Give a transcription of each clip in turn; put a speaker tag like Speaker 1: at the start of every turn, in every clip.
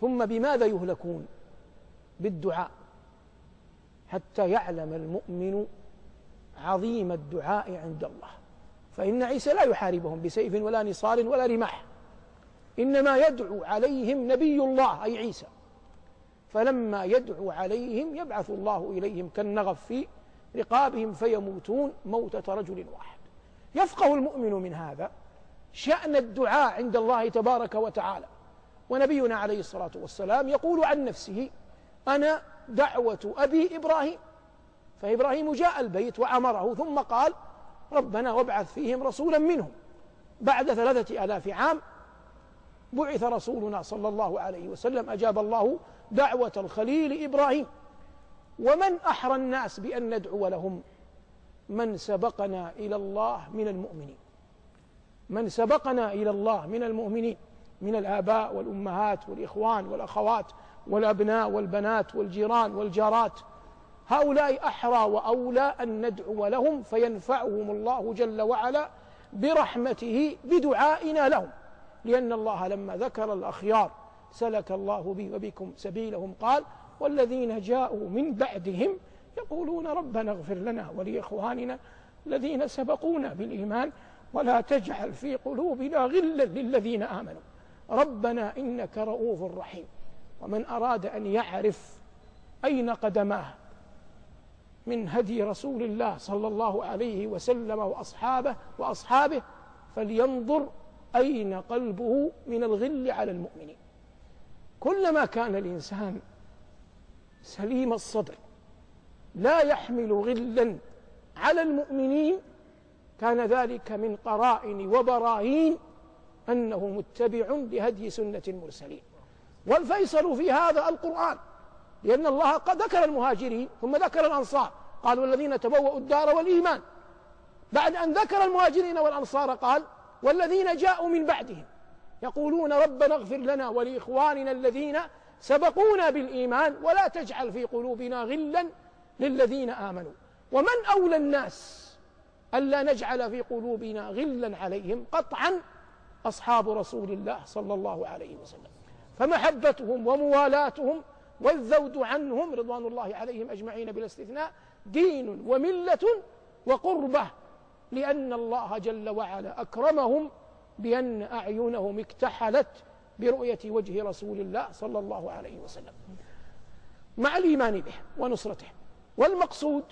Speaker 1: ثم بماذا يهلكون بالدعاء حتى يعلم المؤمن عظيم الدعاء عند الله فإن عيسى لا يحاربهم بسيف ولا نصار ولا رماح إنما يدعو عليهم نبي الله أي عيسى فلما يدعو عليهم يبعث الله إليهم كالنغف في رقابهم فيموتون موتة رجل واحد يفقه المؤمن من هذا شأن الدعاء عند الله تبارك وتعالى ونبينا عليه الصلاة والسلام يقول عن نفسه أنا دعوة أبي إبراهيم فإبراهيم جاء البيت وأمره ثم قال ربنا وابعث فيهم رسولا منهم بعد ثلاثة آلاف عام بعث رسولنا صلى الله عليه وسلم أجاب الله دعوة الخليل إبراهيم ومن أحرى الناس بأن ندعو لهم من سبقنا إلى الله من المؤمنين من سبقنا إلى الله من المؤمنين من الآباء والأمهات والإخوان والأخوات والأبناء والبنات والجيران والجارات هؤلاء أحرى وأولى أن ندعو لهم فينفعهم الله جل وعلا برحمته بدعائنا لهم لأن الله لما ذكر الأخيار سلك الله بي وبكم سبيلهم قال والذين جاءوا من بعدهم يقولون ربنا اغفر لنا ولإخواننا الذين سبقونا بالإيمان ولا تجعل في قلوبنا غلا للذين آمنوا ربنا إنك رؤوف رحيم ومن أراد أن يعرف أين قدماه من هدي رسول الله صلى الله عليه وسلم وأصحابه وأصحابه فلينظر أين قلبه من الغل على المؤمنين كلما كان الإنسان سليم الصدر لا يحمل غلا على المؤمنين كان ذلك من قرائن وبراهين أنه متبع لهدي سنة المرسلين والفيصل في هذا القرآن لأن الله قد ذكر المهاجرين ثم ذكر الأنصار قال والذين تبوأوا الدار والإيمان بعد أن ذكر المهاجرين والأنصار قال والذين جاءوا من بعدهم يقولون ربنا اغفر لنا ولإخواننا الذين سبقونا بالإيمان ولا تجعل في قلوبنا غلا للذين آمنوا ومن أولى الناس ألا نجعل في قلوبنا غلا عليهم قطعا أصحاب رسول الله صلى الله عليه وسلم فمحبتهم وموالاتهم والذود عنهم رضوان الله عليهم أجمعين بلا استثناء دين وملة وقربة لأن الله جل وعلا أكرمهم بأن أعينهم اكتحلت برؤية وجه رسول الله صلى الله عليه وسلم مع الإيمان به ونصرته والمقصود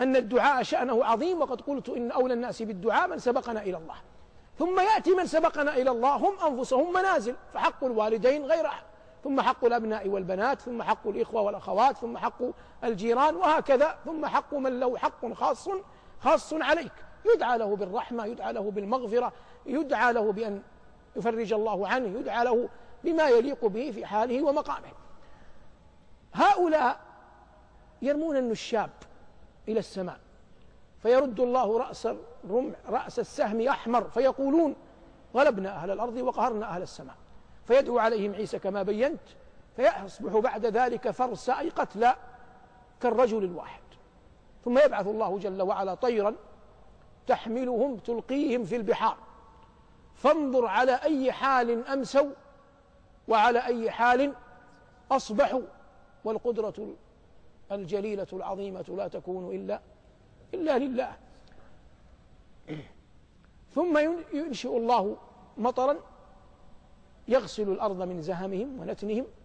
Speaker 1: أن الدعاء شأنه عظيم وقد قلت إن أولى الناس بالدعاء من سبقنا إلى الله ثم يأتي من سبقنا إلى الله هم أنفسهم منازل فحق الوالدين غير أحد ثم حق الأبناء والبنات ثم حق الإخوة والأخوات ثم حق الجيران وهكذا ثم حق من له حق خاص خاص عليك يدعى له بالرحمة يدعى له بالمغفرة يدعى له بأن يفرج الله عنه يدعى له بما يليق به في حاله ومقامه هؤلاء يرمون النشاب إلى السماء فيرد الله رأس الرمح رأس السهم أحمر فيقولون غلبنا أهل الأرض وقهرنا أهل السماء فيدعو عليهم عيسى كما بينت فيصبح بعد ذلك فرس أي قتلى كالرجل الواحد ثم يبعث الله جل وعلا طيرا تحملهم تلقيهم في البحار فانظر على أي حال أمسوا وعلى أي حال أصبحوا والقدرة الجليلة العظيمة لا تكون إلا إلا لله ثم ينشئ الله مطرا يغسل الأرض من زهمهم ونتنهم